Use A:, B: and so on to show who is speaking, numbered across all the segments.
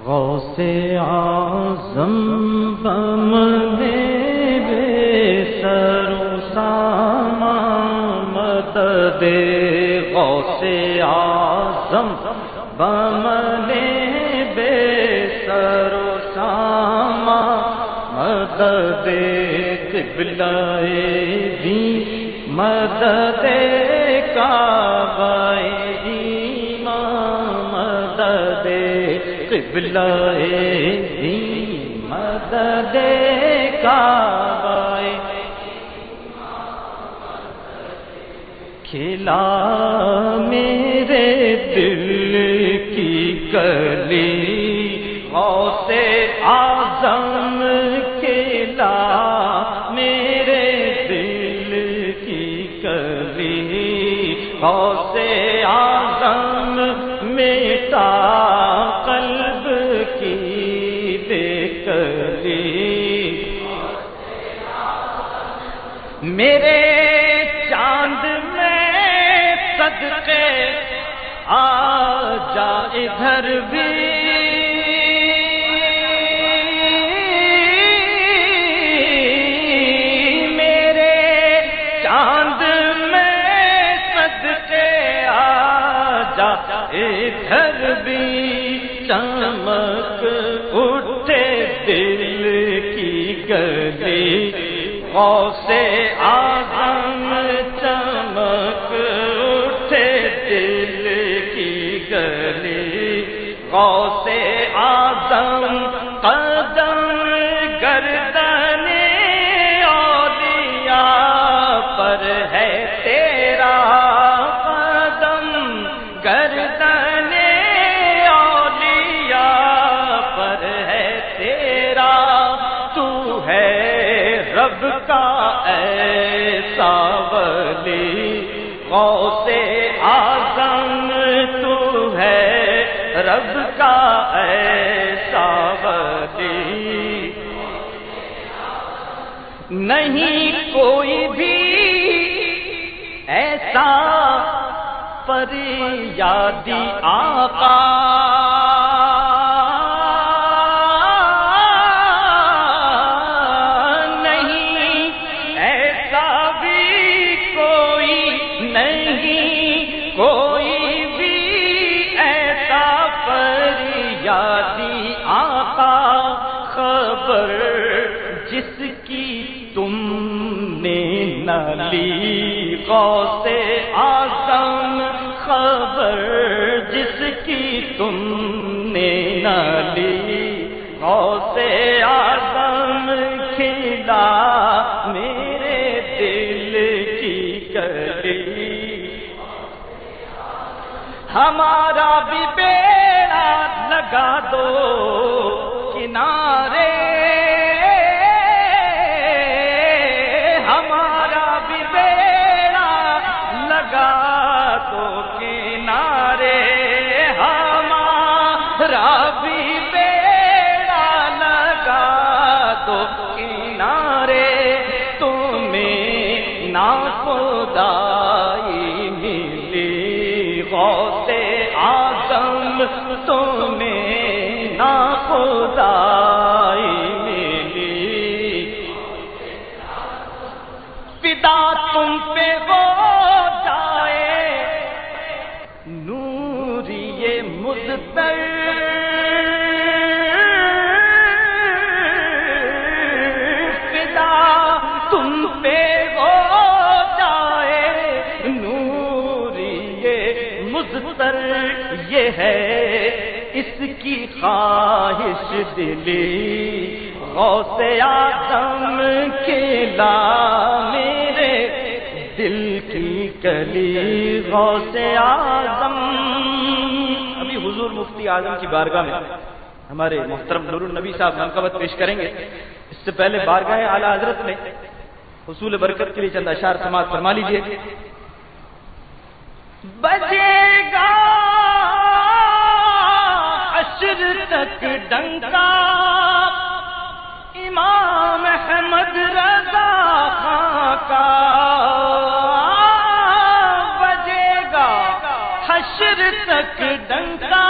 A: غوث آزم بم دے بے سرو ساما مدد غوث آزم بم دے بے سرو ساما مدد قبلائے بھی مدد قبلہ مدد کعبہ کھلا میرے دل کی کلی غوث آزم کھلا میرے دل کی کلی، غوث آزم ادھر بھی میرے چاند میں صدقے آ جا۔ ادھر بھی چمک اٹھے دل کی گلی غوث آزم کا ایسا ولی غوث آزم تو ہے، رب کا ایسا ولی۔ نہیں کوئی بھی ایسا پر یادی آقا خبر جس کی تم نے نلی غوث آزم خبر جس کی تم نے نلی غوث آزم کھلا میرے دل کی کلی۔ ہمارا بھی لگا دو کنارے۔ ہمارا بھی بیڑا لگا دو کنارے۔ ہمارا بھی بیڑا لگا دو کنارے۔ تمہیں نہ خدا آزم تمہیں نا خدائی ملی۔ پتا تم پہ وہ جائے۔ نوری مزدر یہ ہے اس کی خواہش دلی غوث آدم کھلا میرے دل کی کلی غوث آدم۔ ابھی حضور مفتی اعظم کی بارگاہ میں ہمارے محترم نور النبی صاحب منقبت پیش کریں گے۔ اس سے پہلے بارگاہ اعلی حضرت میں حصول برکت کے لیے چند اشار سماعت فرما لیجیے بجے گا۔ فجر تک ڈنکا۔ امام احمد رضا خان کا۔ بجے گا حشر تک ڈنکا۔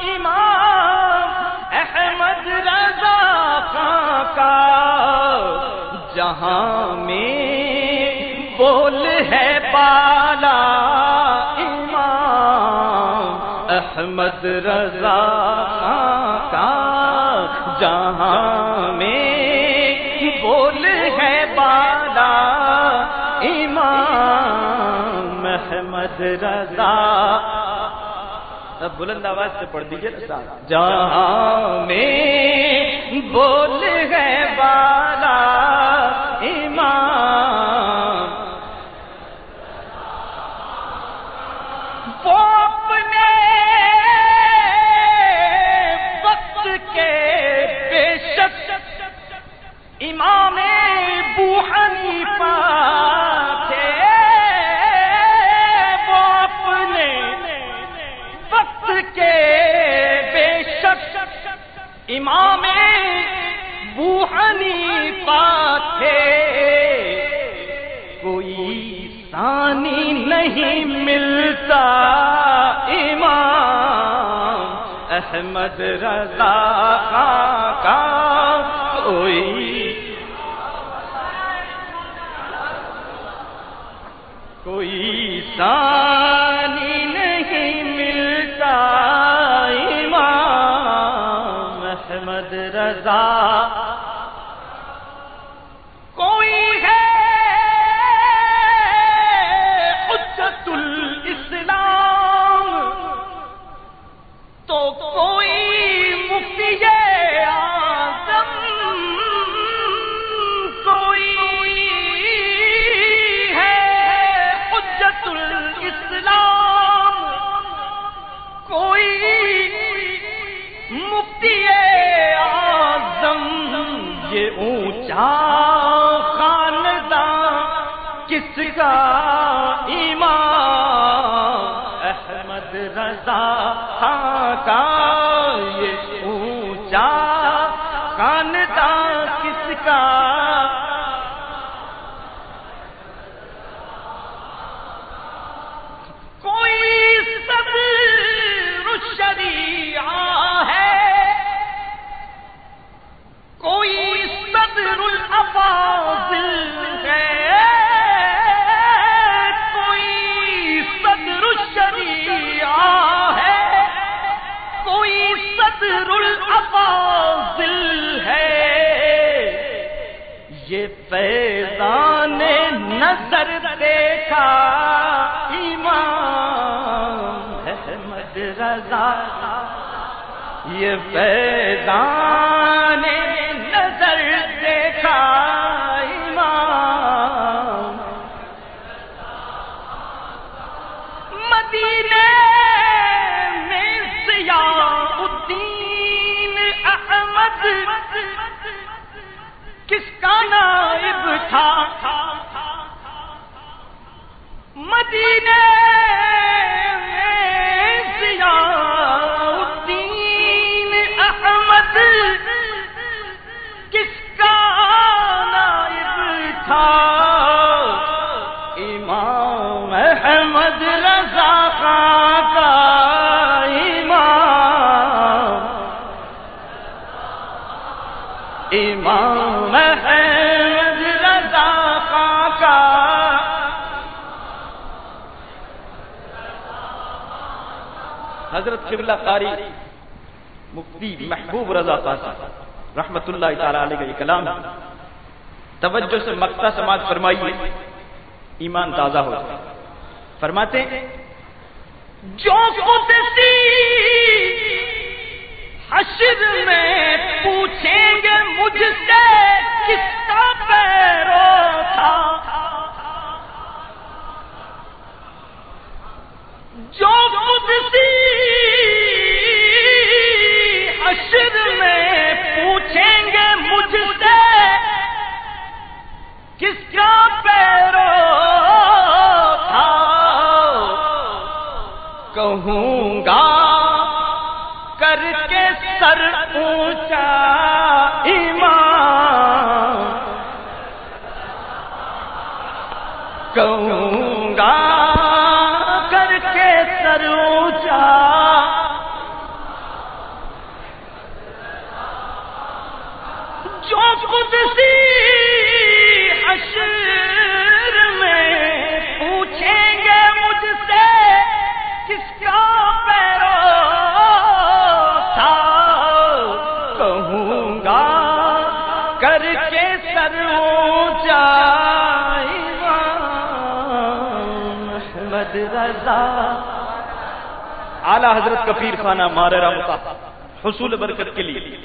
A: امام احمد رضا خان کا۔ جہاں میں بول ہے بات رضا کا جہاں میں بول ہے بالا امام احمد رضا۔ بلند آواز سے پڑھ دیجیے جہاں میں بول ہے بالا امام بوہنی تھے۔ کوئی ثانی نہیں ملتا امام احمد رضا کا۔ کوئی کوئی سا کا ایمان احمد رضا ہاں کا یہ اونچا کانتا کس کا؟ کوئی صدر الافاضل فیضان نظر دیکھا ایمان احمد رضا یہ فیضان نظر دیکھا ایمان۔ مدینے کا نائب تھا۔ مدینے الدین احمد کس کا نائب تھا؟ ایمان حضرت قبلہ قاری مفتی محبوب رضا قاسم رحمت اللہ تعالی علیہ کا یہ کلام توجہ سے مقتا سماج فرمائیے، ایمان تازہ ہو فرماتے جو حشر میں پوچھیں گے مجھ سے کس کا پیرو تھا۔ جو حشر
B: اعلی حضرت کا پیر خانہ مارے رامتا حصول برکت کے لیے۔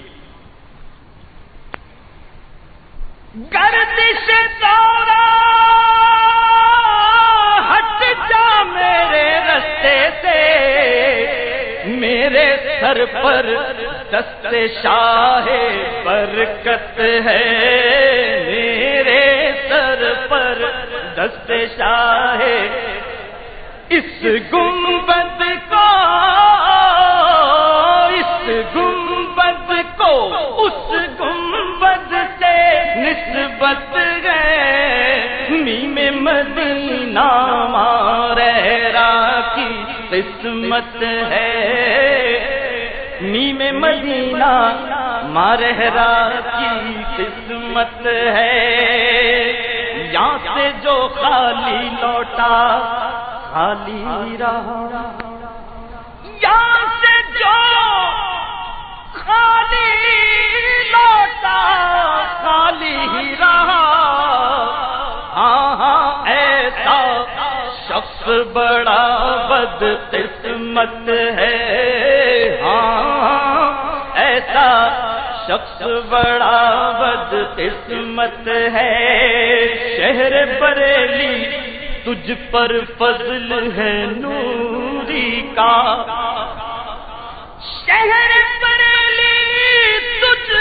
A: گردش دورا ہٹ جا میرے رستے سے۔ میرے سر پر دست شاہ برکت ہے۔ میرے سر پر دست شاہ اس گنبد کو، اس گنبد کو، اس گنبد سے نسبت ہے۔ میم مدینہ مارا کی قسمت ہے۔ نیم مدینہ مارہرا کی قسمت ہے۔ یہاں سے جو خالی لوٹا خالی رہا یہاں سے جو خالی لوٹا، خالی رہا ہاں ہاں ایسا شخص بڑا بد قسمت ہے۔ ہاں،, ہاں ایسا شخص بڑا بد قسمت ہے۔ شہر بریلی تجھ پر فضل ہے نوری کا۔ شہر بریلی تجھ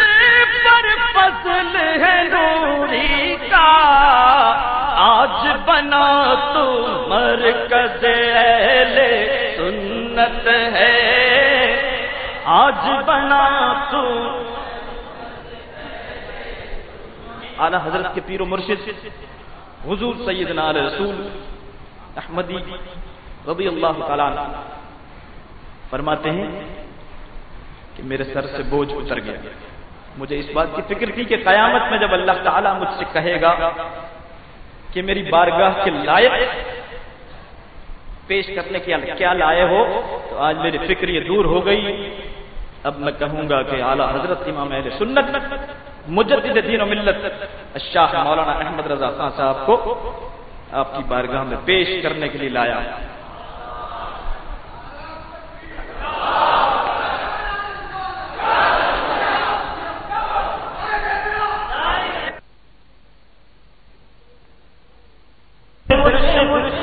A: پر فضل ہے نوری کا۔ آج بنا تو مرکز اہل سنت ہے۔ آج بنا تو
B: اعلی حضرت کے پیر و مرشد حضور سیدنا علیہ رسول احمدی رضی اللہ تعالیٰ فرماتے ہیں کہ میرے سر سے بوجھ اتر گیا۔ مجھے اس بات کی فکر تھی کہ قیامت میں جب اللہ تعالیٰ مجھ سے کہے گا کہ میری بارگاہ کے لائق پیش کرنے کے کیا لائے ہو، تو آج میری فکر یہ دور ہو گئی۔ اب میں کہوں گا کہ اعلیٰ حضرت امام اہل سنت مجدد دین و ملت شاہ مولانا احمد رضا خان صاحب کو آپ کی بارگاہ میں پیش کرنے کے لیے لایا۔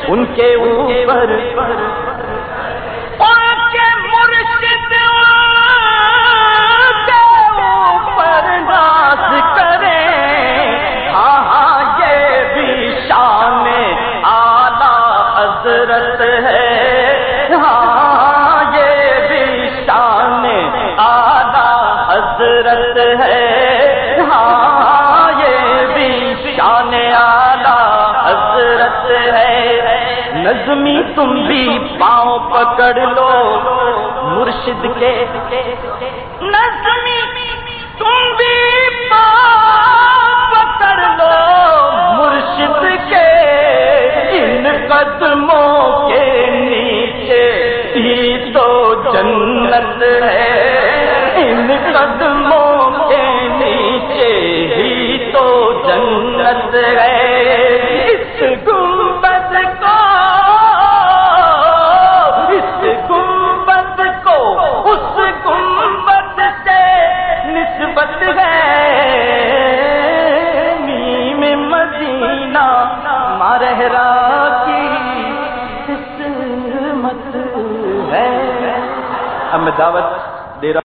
A: ان کے اوپر شان اعلی حضرت ہے۔ نظمی تم بھی پاؤں پکڑ لو۔ مرشد کے۔ نظمی تم بھی پاؤں پکڑ لو۔ مرشد کے۔ ان قدموں کے نیچے ہی تو جنت ہے۔ ان قدموں کے نیچے ہی تو جنت ہے۔
B: دعوت دے رہا